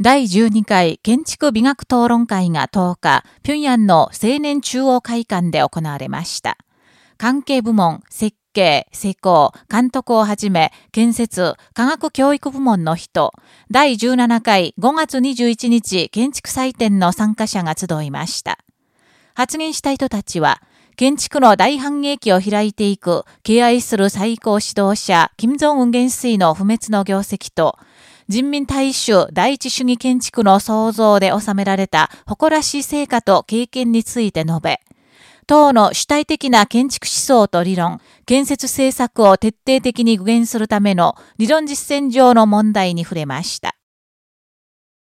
第12回建築美学討論会が10日、平壌の青年中央会館で行われました。関係部門、設計、施工、監督をはじめ、建設、科学教育部門の人、第17回5月21日建築祭典の参加者が集いました。発言した人たちは、建築の大反撃を開いていく、敬愛する最高指導者、金正恩元帥の不滅の業績と、人民大衆第一主義建築の創造で収められた誇らしい成果と経験について述べ、党の主体的な建築思想と理論、建設政策を徹底的に具現するための理論実践上の問題に触れました。